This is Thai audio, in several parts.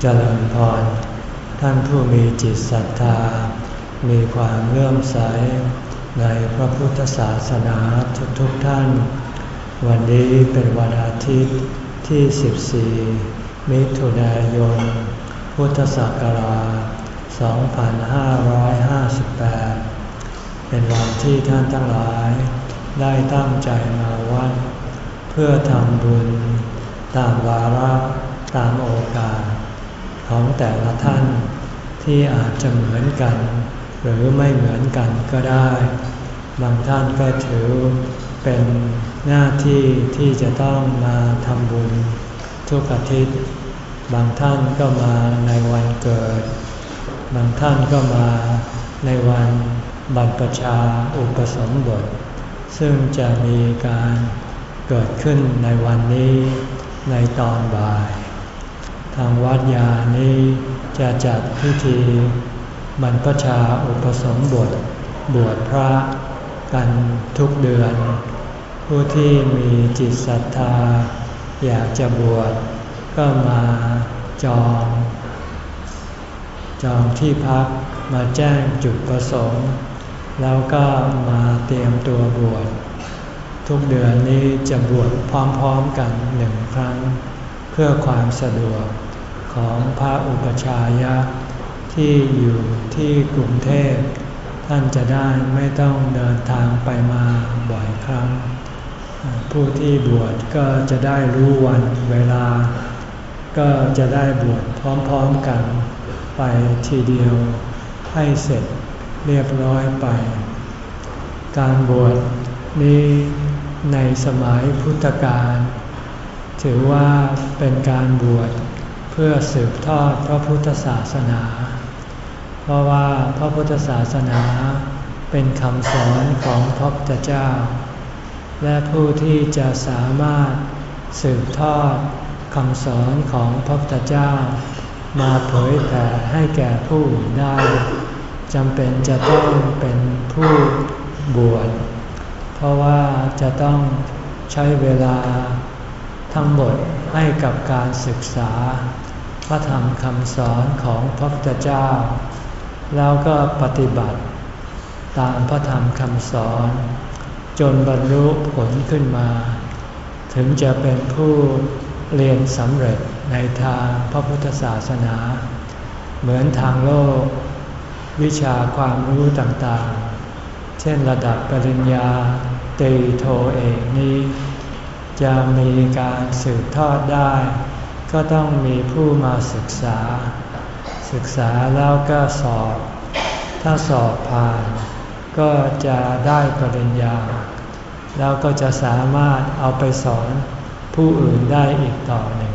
เจริญพร ท่านผู้มีจิตศรัทธา มีความเลื่อมใสในพระพุทธศาสนาทุกๆทท่าน วันนี้เป็นวันอาทิตย์ที่ 14 มิถุนายน พุทธศักราช 2558 เป็นวันที่ท่านทั้งหลายได้ตั้งใจมาวัดเพื่อทำบุญ ตามวาระตามโอกาส ของแต่ละท่านที่อาจจะเหมือนกัน หรือไม่เหมือนกันก็ได้ บางท่านก็ถือเป็นหน้าที่ที่จะต้องมาทำบุญทุกอาทิตย์ บางท่านก็มาในวันเกิด บางท่านก็มาในวันบรรพชาอุปสมบท ซึ่งจะมีการเกิดขึ้นในวันนี้ในตอนบ่าย ทางวัดยานี้จะจัดพิธีบรรพชาอุปสมบท บวชพระกันทุกเดือน ผู้ที่มีจิตศรัทธา อยากจะบวชก็มาจอง จองที่พักมาแจ้งจุดประสงค์ แล้วก็มาเตรียมตัวบวชทุกเดือนนี้จะบวชพร้อมๆกันหนึ่งครั้ง พื่อความสะดวกของพระอุปชายะที่อยู่ที่กรุงเทพ ท่านจะได้ไม่ต้องเดินทางไปมาบ่อยครั้ง ผู้ที่บวชก็จะได้รู้วันเวลา ก็จะได้บวชพร้อมๆกันไปทีเดียวให้เสร็จเรียบร้อยไป การบวชนี้ในสมัยพุทธกาล ถือว่าเป็นการบวชเพื่อสืบทอดพระพุทธศาสนา เพราะว่าพระพุทธศาสนาเป็นคำสอนของพระพุทธเจ้า และผู้ที่จะสามารถสืบทอดคำสอนของพระพุทธเจ้า มาเผยแผ่ให้แก่ผู้ได้จำเป็นจะต้องเป็นผู้บวชเพราะว่าจะต้องใช้เวลา ทั้งหมดให้กับการศึกษา พระธรรมคำสอนของพระพุทธเจ้า แล้วก็ปฏิบัติตามพระธรรมคำสอน จนบรรลุผลขึ้นมา ถึงจะเป็นผู้เรียนสำเร็จในทางพระพุทธศาสนา เหมือนทางโลก วิชาความรู้ต่างๆ เช่นระดับปริญญาตรีโทเอกนี้ จะมีการสืบทอดได้ ก็ต้องมีผู้มาศึกษา ศึกษาแล้วก็สอบ ถ้าสอบผ่าน ก็จะได้ปริญญา แล้วก็จะสามารถเอาไปสอนผู้อื่นได้อีกต่อหนึ่ง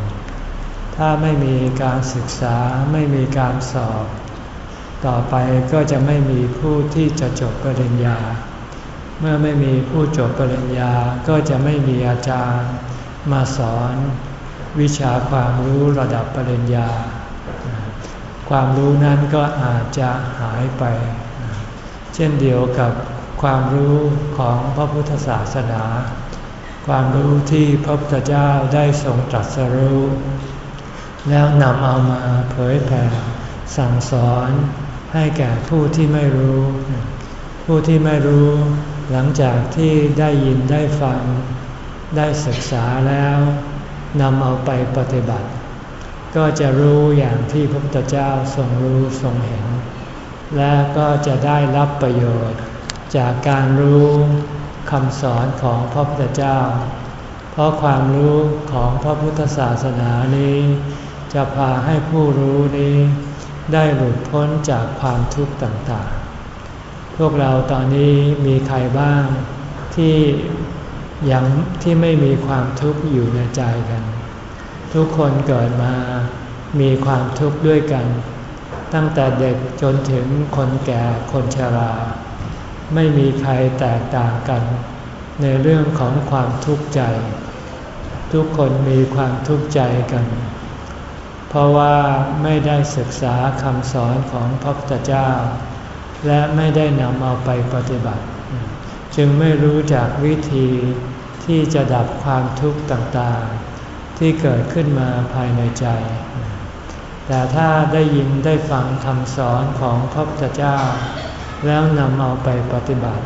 ถ้าไม่มีการศึกษาไม่มีการสอบ ต่อไปก็จะไม่มีผู้ที่จะจบปริญญา เมื่อไม่มีผู้จบปริญญาก็จะไม่มีอาจารย์มาสอนวิชาความรู้ระดับปริญญา ความรู้นั้นก็อาจจะหายไป เช่นเดียวกับความรู้ของพระพุทธศาสนา ความรู้ที่พระพุทธเจ้าได้ทรงตรัสรู้ แล้วนำเอามาเผยแผ่สั่งสอนให้แก่ผู้ที่ไม่รู้ ผู้ที่ไม่รู้ หลังจากที่ได้ยินได้ฟัง ได้ศึกษาแล้วนำเอาไปปฏิบัติ ก็จะรู้อย่างที่พระพุทธเจ้าทรงรู้ทรงเห็น และก็จะได้รับประโยชน์ จากการรู้คำสอนของพระพุทธเจ้า เพราะความรู้ของพระพุทธศาสนานี้ จะพาให้ผู้รู้นี้ ได้หลุดพ้นจากความทุกข์ต่างๆ พวกเราตอนนี้มีใครบ้างที่ยังที่ไม่มีความทุกข์อยู่ในใจกัน ทุกคนเกิดมามีความทุกข์ด้วยกัน ตั้งแต่เด็กจนถึงคนแก่คนชรา ไม่มีใครแตกต่างกัน ในเรื่องของความทุกข์ใจ ทุกคนมีความทุกข์ใจกัน เพราะว่าไม่ได้ศึกษาคำสอนของพระพุทธเจ้า และไม่ได้นำเอาไปปฏิบัติ จึงไม่รู้จากวิธีที่จะดับความทุกข์ต่างๆ ที่เกิดขึ้นมาภายในใจ แต่ถ้าได้ยินได้ฟังคำสอนของพระพุทธเจ้า แล้วนำเอาไปปฏิบัติ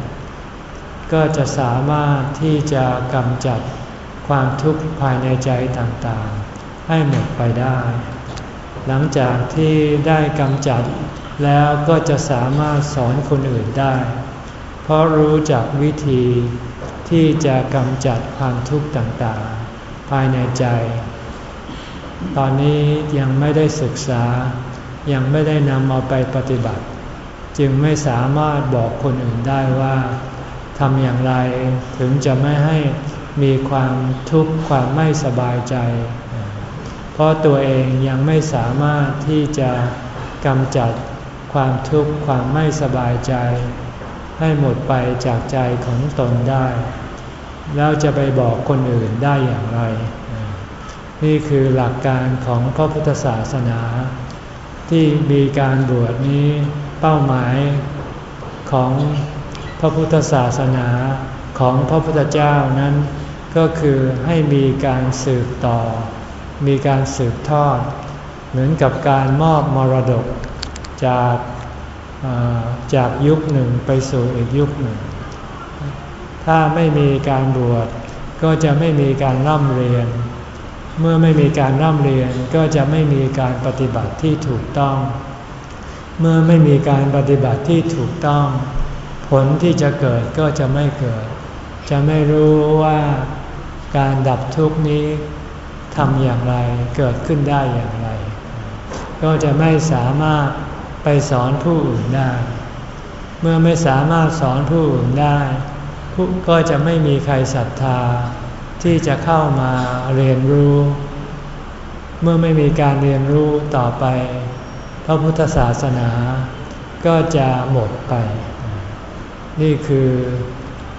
ก็จะสามารถที่จะกำจัดความทุกข์ภายในใจต่างๆ ให้หมดไปได้ หลังจากที่ได้กำจัด แล้วก็จะสามารถสอนคนอื่นได้ เพราะรู้จักวิธีที่จะกำจัดความทุกข์ต่างๆ ภายในใจ ตอนนี้ยังไม่ได้ศึกษา ยังไม่ได้นำเอาไปปฏิบัติ จึงไม่สามารถบอกคนอื่นได้ว่าทำอย่างไรถึงจะไม่ให้มีความทุกข์ความไม่สบายใจ เพราะตัวเองยังไม่สามารถที่จะกำจัด ความทุกข์ความไม่สบายใจ ให้หมดไปจากใจของตนได้ แล้วจะไปบอกคนอื่นได้อย่างไร นี่คือหลักการของพระพุทธศาสนา ที่มีการบวชนี้เป้าหมายของพระพุทธศาสนาของพระพุทธเจ้านั้น ก็คือให้มีการสืบต่อ มีการสืบทอด เหมือนกับการมอบมรดก จากจากยุคหนึ่งไปสู่อีกยุคหนึ่ง ถ้าไม่มีการบวชก็จะไม่มีการร่ำเรียน เมื่อไม่มีการร่ำเรียนก็จะไม่มีการปฏิบัติที่ถูกต้อง เมื่อไม่มีการปฏิบัติที่ถูกต้อง ผลที่จะเกิดก็จะไม่เกิด จะไม่รู้ว่าการดับทุกนี้ทำอย่างไรเกิดขึ้นได้อย่างไร ก็จะไม่สามารถ ไปสอนผู้อื่นได้ เมื่อไม่สามารถสอนผู้อื่นได้ ผู้ก็จะไม่มีใครศรัทธา ที่จะเข้ามาเรียนรู้ เมื่อไม่มีการเรียนรู้ต่อไป พระพุทธศาสนา ก็จะหมดไป นี่คือ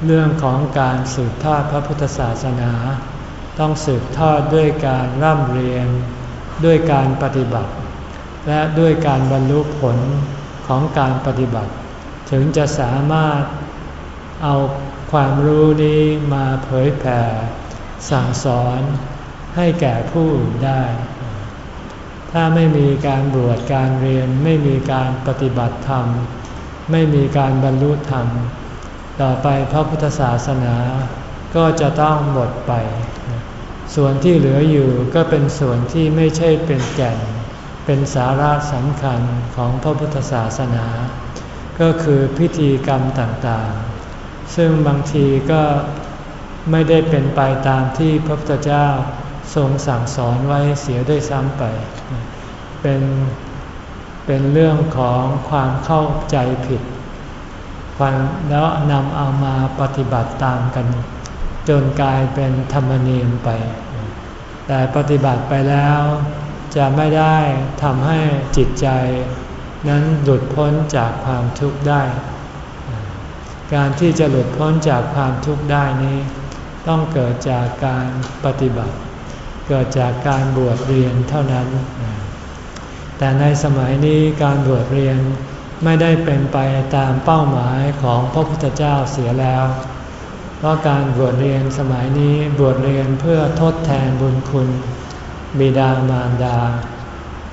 เรื่องของการสืบทอดพระพุทธศาสนา ต้องสืบทอดด้วยการร่ำเรียน ด้วยการปฏิบัติ และด้วยการบรรลุผลของการปฏิบัติ ถึงจะสามารถเอาความรู้นี้มาเผยแผ่ สั่งสอนให้แก่ผู้อื่นได้ ถ้าไม่มีการบวชการเรียนไม่มีการปฏิบัติธรรม ไม่มีการบรรลุธรรม ต่อไปพระพุทธศาสนาก็จะต้องหมดไป ส่วนที่เหลืออยู่ก็เป็นส่วนที่ไม่ใช่เป็นแก่น เป็นสาระสำคัญของพระพุทธศาสนา ก็คือพิธีกรรมต่างๆ ซึ่งบางทีก็ไม่ได้เป็นไปตามที่พระพุทธเจ้าทรงสั่งสอนไว้เสียด้วยซ้ำไป เป็นเป็นเรื่องของความเข้าใจผิดความแล้วนำเอามาปฏิบัติตามกัน จนกลายเป็นธรรมเนียมไป แต่ปฏิบัติไปแล้ว จะไม่ได้ทำให้จิตใจนั้นหลุดพ้นจากความทุกข์ได้ การที่จะหลุดพ้นจากความทุกข์ได้นี้ ต้องเกิดจากการปฏิบัติ เกิดจากการบวชเรียนเท่านั้น แต่ในสมัยนี้การบวชเรียนไม่ได้เป็นไปตามเป้าหมายของพระพุทธเจ้าเสียแล้ว เพราะการบวชเรียนสมัยนี้บวชเรียนเพื่อทดแทนบุญคุณ บิดามารดา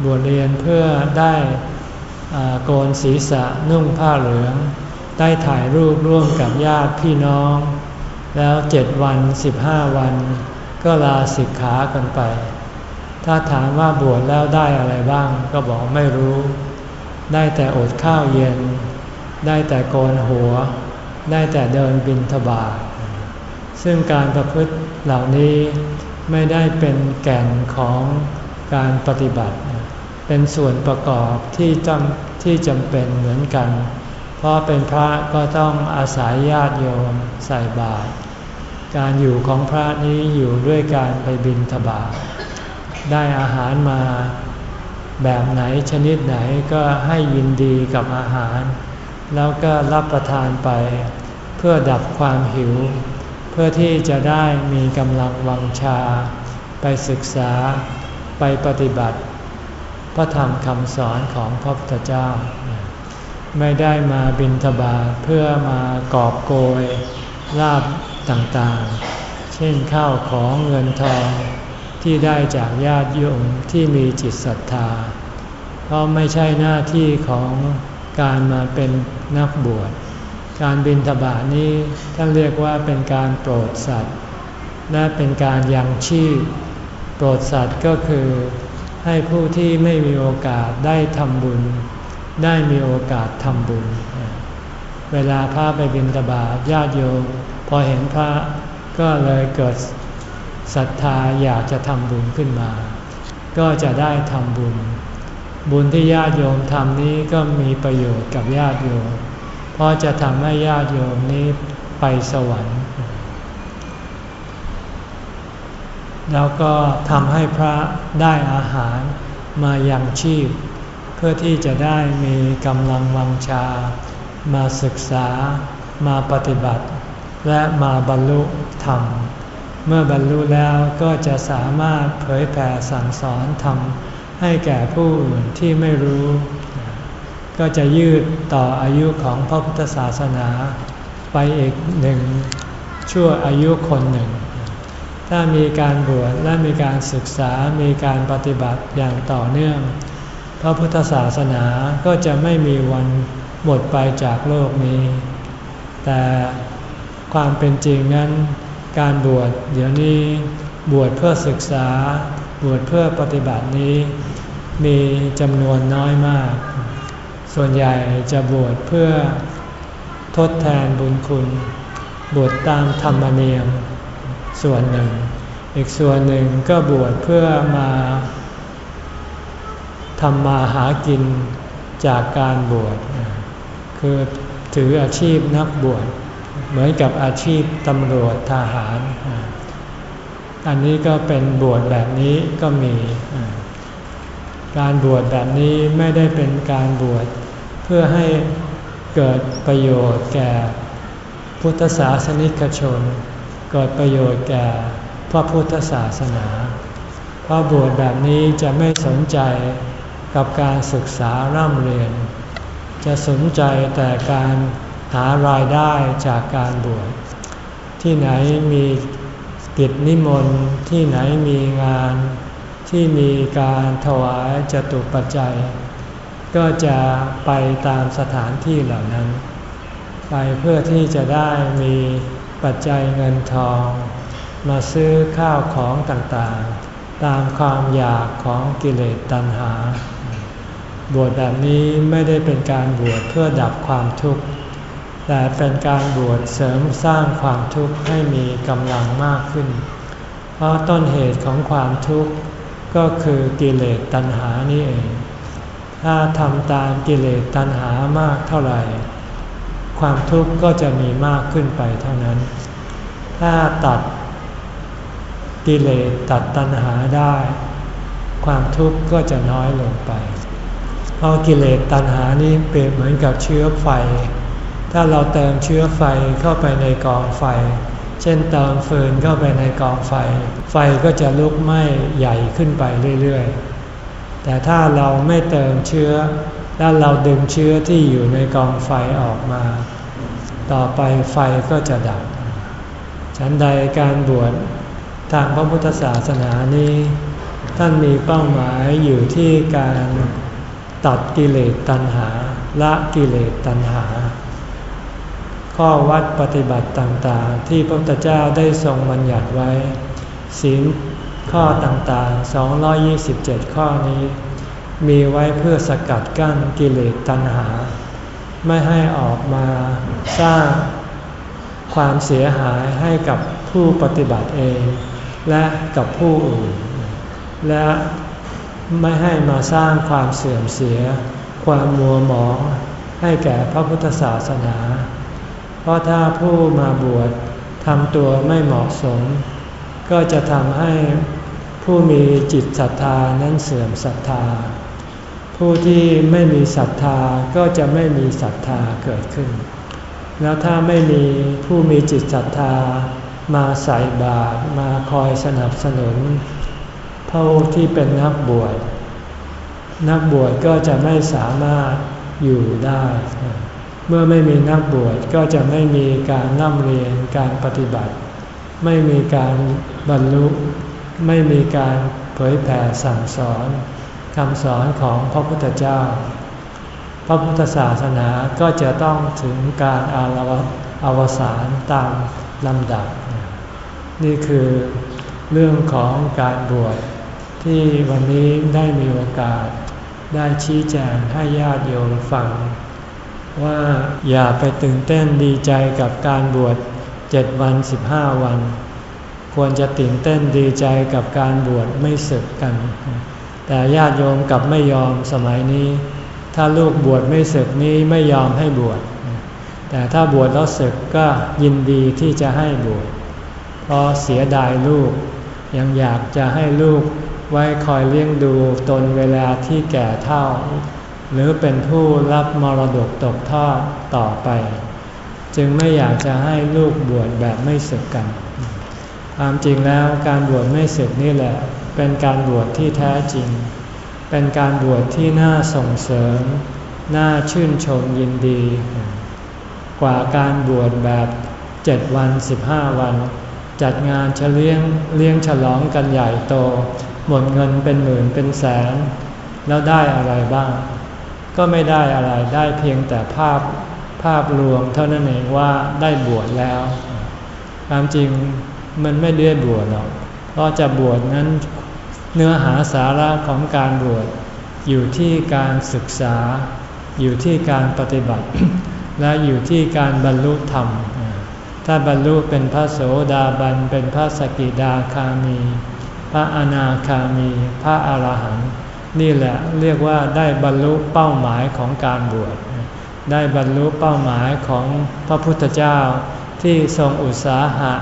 บวชเรียนเพื่อได้โกนศีรษะนุ่งผ้าเหลือง ได้ถ่ายรูปร่วมกับญาติพี่น้อง แล้วเจ็ดวันสิบห้าวัน ก็ลาสิกขากันไป ถ้าถามว่าบวชแล้วได้อะไรบ้าง ก็บอกไม่รู้ ได้แต่อดข้าวเย็น ได้แต่โกนหัว ได้แต่เดินบินทบาทซึ่งการประพฤติเหล่านี้ ไม่ได้เป็นแก่นของการปฏิบัติ เป็นส่วนประกอบที่จำที่จำเป็นเหมือนกัน เพราะเป็นพระก็ต้องอาศัยญาติโยมใส่บาตร การอยู่ของพระนี้อยู่ด้วยการไปบินทบาทได้อาหารมาแบบไหนชนิดไหนก็ให้ยินดีกับอาหาร แล้วก็รับประทานไป เพื่อดับความหิว เพื่อที่จะได้มีกำลังวังชา ไปศึกษาไปปฏิบัติ พระธรรมคำสอนของพระพุทธเจ้า ไม่ได้มาบินทบาทเพื่อมากอบโกยลาบต่างๆ เช่นข้าวของเงินทองที่ได้จากญาติโยมที่มีจิตศรัทธา เพราะไม่ใช่หน้าที่ของการมาเป็นนักบวช การบินทบาทนี้ท่านเรียกว่าเป็นการโปรดสัตว์ และเป็นการยังชีพ โปรดสัตว์ก็คือให้ผู้ที่ไม่มีโอกาสได้ทำบุญ ได้มีโอกาสทำบุญ เวลาพระไปบินทบาทญาติโยมพอเห็นพระก็เลยเกิดศรัทธาอยากจะทำบุญขึ้นมา ก็จะได้ทำบุญ บุญที่ญาติโยมทำนี้ก็มีประโยชน์กับญาติโยม เพราะจะทำให้ญาติโยมนี้ไปสวรรค์ แล้วก็ทำให้พระได้อาหารมายังชีพ เพื่อที่จะได้มีกำลังวังชา มาศึกษา มาปฏิบัติ และมาบรรลุธรรม เมื่อบรรลุแล้วก็จะสามารถเผยแผ่สั่งสอนธรรมให้แก่ผู้อื่นที่ไม่รู้ ก็จะยืดต่ออายุของพระพุทธศาสนาไปอีกหนึ่งชั่วอายุคนหนึ่ง ถ้ามีการบวชและมีการศึกษา มีการปฏิบัติอย่างต่อเนื่อง พระพุทธศาสนาก็จะไม่มีวันหมดไปจากโลกนี้ แต่ความเป็นจริงนั้น การบวชเดี๋ยวนี้บวชเพื่อศึกษา บวชเพื่อปฏิบัตินี้ มีจำนวนน้อยมาก ส่วนใหญ่จะบวชเพื่อทดแทนบุญคุณ บวชตามธรรมเนียมส่วนหนึ่ง อีกส่วนหนึ่งก็บวชเพื่อมาทำมาหากินจากการบวช คือถืออาชีพนักบวช เหมือนกับอาชีพตำรวจทหาร อันนี้ก็เป็นบวชแบบนี้ก็มี การบวชแบบนี้ไม่ได้เป็นการบวช เพื่อให้เกิดประโยชน์แก่พุทธศาสนิกชน เกิดประโยชน์แก่พระพุทธศาสนา เพราะบวชแบบนี้จะไม่สนใจกับการศึกษาร่ำเรียน จะสนใจแต่การหารายได้จากการบวช ที่ไหนมีกิจนิมนต์ ที่ไหนมีงาน ที่มีการถวายจตุปัจจัย ก็จะไปตามสถานที่เหล่านั้น ไปเพื่อที่จะได้มีปัจจัยเงินทอง มาซื้อข้าวของต่างๆ ตามความอยากของกิเลสตัณหา บวชแบบนี้ไม่ได้เป็นการบวชเพื่อดับความทุกข์ แต่เป็นการบวชเสริมสร้างความทุกข์ให้มีกำลังมากขึ้น เพราะต้นเหตุของความทุกข์ก็คือกิเลสตัณหานี่เอง ถ้าทำตามกิเลสตัณหามากเท่าไหร่ ความทุกข์ก็จะมีมากขึ้นไปเท่านั้น ถ้าตัดกิเลสตัดตัณหาได้ ความทุกข์ก็จะน้อยลงไป เพราะกิเลสตัณหานี้เปรียบเหมือนกับเชื้อไฟ ถ้าเราเติมเชื้อไฟเข้าไปในกองไฟ เช่นเติมฟืนเข้าไปในกองไฟ ไฟก็จะลุกไหม้ใหญ่ขึ้นไปเรื่อยๆ แต่ถ้าเราไม่เติมเชื้อ แล้วเราดึงเชื้อที่อยู่ในกองไฟออกมา ต่อไปไฟก็จะดับ ฉันใดการบวชทางพระพุทธศาสนานี้ ท่านมีเป้าหมายอยู่ที่การตัดกิเลสตัณหา ละกิเลสตัณหา ข้อวัดปฏิบัติต่างๆ ที่พระพุทธเจ้าได้ทรงบัญญัติไว้ ศีล ข้อต่างๆ 227 ข้อนี้ มีไว้เพื่อสกัดกั้นกิเลสตัณหา ไม่ให้ออกมาสร้างความเสียหายให้กับผู้ปฏิบัติเอง และกับผู้อื่น และไม่ให้มาสร้างความเสื่อมเสีย ความมัวหมองให้แก่พระพุทธศาสนา เพราะถ้าผู้มาบวชทำตัวไม่เหมาะสม ก็จะทำให้ผู้มีจิตศรัทธานั้นเสื่อมศรัทธา ผู้ที่ไม่มีศรัทธาก็จะไม่มีศรัทธาเกิดขึ้น แล้วถ้าไม่มีผู้มีจิตศรัทธา มาใส่บาตรมาคอยสนับสนุนผู้ที่เป็นนักบวชนักบวชก็จะไม่สามารถอยู่ได้ เมื่อไม่มีนักบวชก็จะไม่มีการนั่งเรียนการปฏิบัติ ไม่มีการบรรลุ ไม่มีการเผยแผ่สั่งสอนคำสอนของพระพุทธเจ้า พระพุทธศาสนาก็จะต้องถึงการอารวอวสานตามลำดับ นี่คือเรื่องของการบวชที่วันนี้ได้มีโอกาสได้ชี้แจงให้ญาติโยมฟัง ว่าอย่าไปตื่นเต้นดีใจกับการบวช เจ็ดวันสิบห้าวัน ควรจะตื่นเต้นดีใจกับการบวชไม่ศึกกัน แต่ญาติโยมกลับไม่ยอมสมัยนี้ ถ้าลูกบวชไม่ศึกนี้ไม่ยอมให้บวชแต่ถ้าบวชแล้วศึกก็ยินดีที่จะให้บวชเพราะเสียดายลูก ยังอยากจะให้ลูกไว้คอยเลี้ยงดูตนเวลาที่แก่เท่า หรือเป็นผู้รับมรดกตกทอดต่อไป จึงไม่อยากจะให้ลูกบวชแบบไม่ศึกกัน ความจริงแล้วการบวชไม่ศึกนี่แหละ เป็นการบวชที่แท้จริง เป็นการบวชที่น่าส่งเสริม น่าชื่นชมยินดี กว่าการบวชแบบเจ็ดวันสิบห้าวัน จัดงานเฉลียงเลี้ยงฉลองกันใหญ่โต หมดเงินเป็นหมื่นเป็นแสน แล้วได้อะไรบ้าง ก็ไม่ได้อะไรได้เพียงแต่ภาพ ภาพรวมเท่านั้นเองว่าได้บวชแล้วความจริงมันไม่ได้บวชหรอกเพราะจะบวชนั้นเนื้อหาสาระของการบวชอยู่ที่การศึกษา อยู่ที่การปฏิบัติ และอยู่ที่การบรรลุธรรม ถ้าบรรลุเป็นพระโสดาบัน เป็นพระสกิดาคามี พระอนาคามี พระอรหันต์นี่แหละเรียกว่าได้บรรลุเป้าหมายของการบวช ได้บรรลุเป้าหมายของพระพุทธเจ้าที่ทรงอุตสาหะ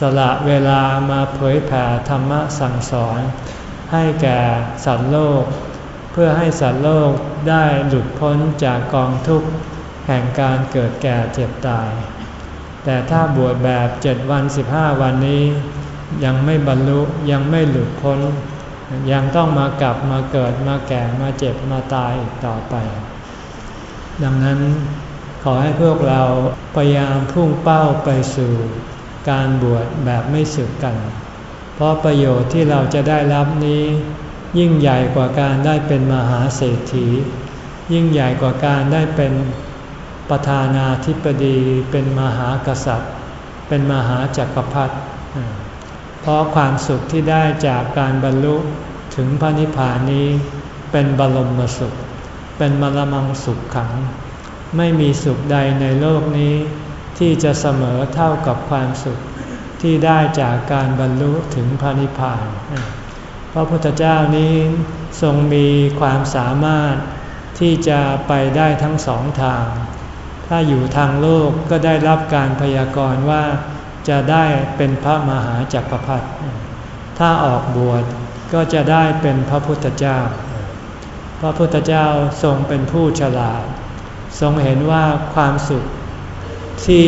สละเวลามาเผยแผ่ธรรมะสั่งสอน ให้แก่สัตว์โลก เพื่อให้สัตว์โลกได้หลุดพ้นจากกองทุกข์แห่งการเกิดแก่เจ็บตาย แต่ถ้าบวชแบบเจ็ดวันสิบห้าวันนี้ ยังไม่บรรลุยังไม่หลุดพ้น ยังต้องมากลับมาเกิดมาแก่มาเจ็บมาตายอีกต่อไป ดังนั้นขอให้พวกเราพยายามพุ่งเป้าไปสู่การบวชแบบไม่สึกกัน เพราะประโยชน์ที่เราจะได้รับนี้ ยิ่งใหญ่กว่าการได้เป็นมหาเศรษฐี ยิ่งใหญ่กว่าการได้เป็นประธานาธิบดี เป็นมหากษัตริย์ เป็นมหาจักรพรรดิเพราะความสุขที่ได้จากการบรรลุถึงพระนิพพานนี้เป็นบรมสุข เป็นมรมังสุขขัง ไม่มีสุขใดในโลกนี้ ที่จะเสมอเท่ากับความสุขที่ได้จากการบรรลุถึงพระนิพพาน พระพุทธเจ้านี้ทรงมีความสามารถที่จะไปได้ทั้งสองทาง ถ้าอยู่ทางโลกก็ได้รับการพยากรณ์ว่าจะได้เป็นพระมหาจักรพรรดิ ถ้าออกบวชก็จะได้เป็นพระพุทธเจ้า พระพุทธเจ้าทรงเป็นผู้ฉลาด ทรงเห็นว่าความสุขที่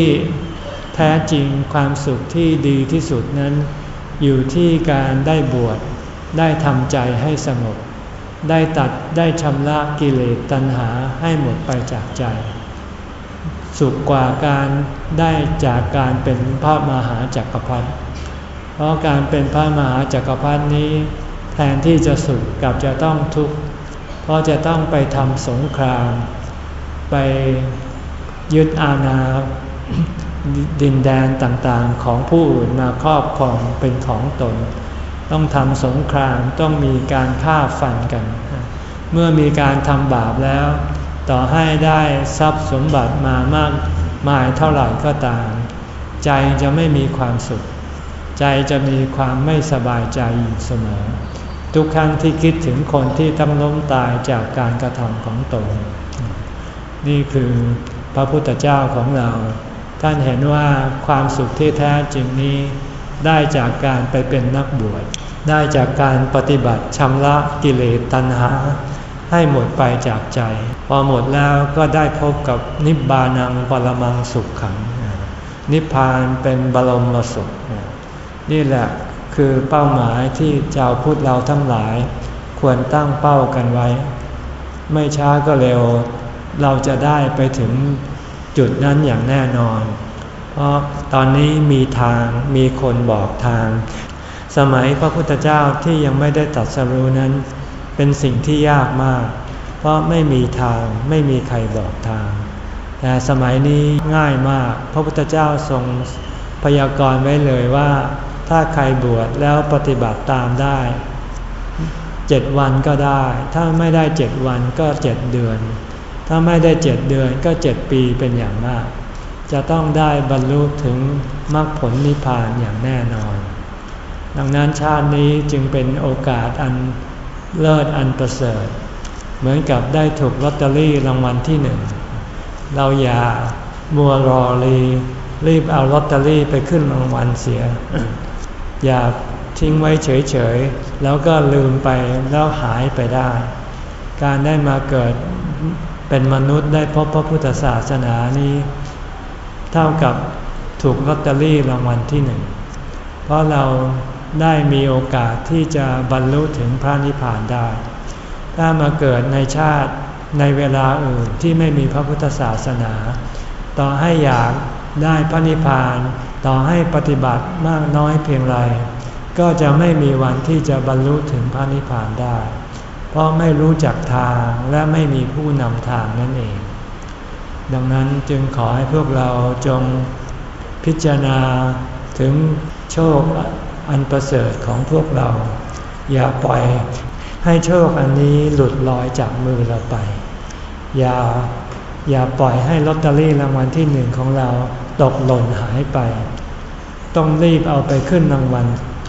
แท้จริงความสุขที่ดีที่สุดนั้น อยู่ที่การได้บวชได้ทำใจให้สงบ ได้ตัดได้ชำระกิเลสตัณหาให้หมดไปจากใจ สุขกว่าการได้จากการเป็นพระมหาจักรพรรดิเพราะการเป็นพระมหาจักรพรรดินี้ แทนที่จะสุขกับจะต้องทุกข์ เพราะจะต้องไปทำสงคราม ไปยึดอาณาดินแดนต่างๆ ของผู้อื่นมาครอบครองเป็นของตน ต้องทำสงครามต้องมีการฆ่าฟันกัน เมื่อมีการทำบาปแล้ว ต่อให้ได้ทรัพย์สมบัติมามากมายเท่าไหร่ก็ตาม ใจจะไม่มีความสุข ใจจะมีความไม่สบายใจอยู่เสมอ ทุกครั้งที่คิดถึงคนที่ต้องล้มตายจากการกระทำของตน นี่คือพระพุทธเจ้าของเรา ท่านเห็นว่าความสุขที่แท้จริงนี้ ได้จากการไปเป็นนักบวช ได้จากการปฏิบัติชำระกิเลสตัณหา ให้หมดไปจากใจ พอหมดแล้วก็ได้พบกับนิบบานังปรมังสุขขัง นิพพานเป็นบรมสุข นี่แหละ คือเป้าหมายที่เจ้าพุทธเราทั้งหลาย ควรตั้งเป้ากันไว้ ไม่ช้าก็เร็ว เราจะได้ไปถึงจุดนั้นอย่างแน่นอน เพราะตอนนี้มีทางมีคนบอกทาง สมัยพระพุทธเจ้าที่ยังไม่ได้ตัดสรู้นั้น เป็นสิ่งที่ยากมาก เพราะไม่มีทางไม่มีใครบอกทาง แต่สมัยนี้ง่ายมาก พระพุทธเจ้าทรงพยากรณ์ไว้เลยว่า ถ้าใครบวชแล้วปฏิบัติตามได้เจ็ดวันก็ได้ ถ้าไม่ได้เจ็ดวันก็เจ็ดเดือน ถ้าไม่ได้เจ็ดเดือนก็เจ็ดปีเป็นอย่างมาก จะต้องได้บรรลุถึงมรรคผลนิพพานอย่างแน่นอน ดังนั้นชาตินี้จึงเป็นโอกาสอันเลิศอันประเสริฐ เหมือนกับได้ถูกลอตเตอรี่รางวัลที่หนึ่ง เราอย่ามัวรอรีรีบเอาลอตเตอรี่ไปขึ้นรางวัลเสีย อย่าทิ้งไว้เฉยๆ แล้วก็ลืมไปแล้วหายไปได้ การได้มาเกิดเป็นมนุษย์ได้พบพระพุทธศาสนานี้ เท่ากับถูกลอตเตอรี่รางวัลที่หนึ่ง เพราะเราได้มีโอกาสที่จะบรรลุถึงพระนิพพานได้ ถ้ามาเกิดในชาติในเวลาอื่นที่ไม่มีพระพุทธศาสนา ต่อให้อยากได้พระนิพพาน ต่อให้ปฏิบัติมากน้อยเพียงไร ก็จะไม่มีวันที่จะบรรลุถึงพระนิพพานได้ เพราะไม่รู้จักทางและไม่มีผู้นำทางนั่นเอง ดังนั้นจึงขอให้พวกเราจงพิจารณาถึงโชคอันประเสริฐของพวกเรา อย่าปล่อยให้โชคอันนี้หลุดลอยจากมือเราไป อย่าอย่าปล่อยให้ลอตเตอรี่รางวัลที่หนึ่งของเรา ตกหล่นหายไป ต้องรีบเอาไปขึ้นรางวัล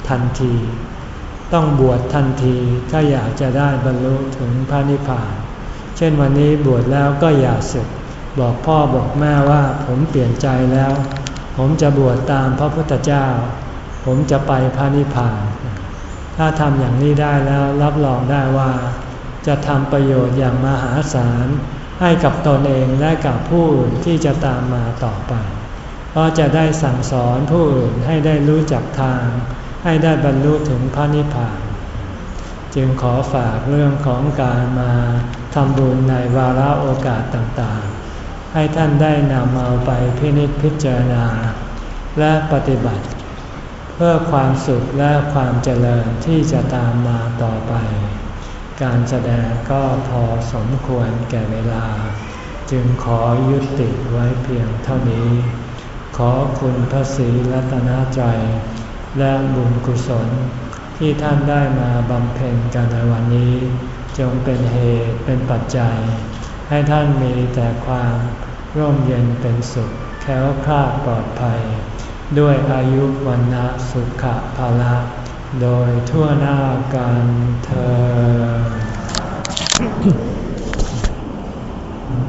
ทันที ต้องบวชทันทีถ้าอยากจะได้บรรลุถึงพระนิพพาน เช่นวันนี้บวชแล้วก็อย่าสึก บอกพ่อบอกแม่ว่าผมเปลี่ยนใจแล้ว ผมจะบวชตามพระพุทธเจ้า ผมจะไปพระนิพพาน ถ้าทำอย่างนี้ได้แล้วรับรองได้ว่า จะทำประโยชน์อย่างมหาศาลให้กับตนเองและกับผู้อื่นที่จะตามมาต่อไป เพราะจะได้สั่งสอนผู้อื่นให้ได้รู้จักทาง ให้ได้บรรลุถึงพระนิพพาน จึงขอฝากเรื่องของการมาทำบุญในวาระโอกาสต่างๆ ให้ท่านได้นำเอาไปพินิจพิจารณา และปฏิบัติ เพื่อความสุขและความเจริญที่จะตามมาต่อไป การแสดงก็พอสมควรแก่เวลา จึงขอยุติไว้เพียงเท่านี้ ขอคุณพระศรีรัตนใจและบุญกุศล ที่ท่านได้มาบำเพ็ญกันในวันนี้ จงเป็นเหตุเป็นปัจจัย ให้ท่านมีแต่ความร่มเย็นเป็นสุข แค้วคลาดปลอดภัย ด้วยอายุวันนะสุขภาละโดยทั่วหน้ากันเธอ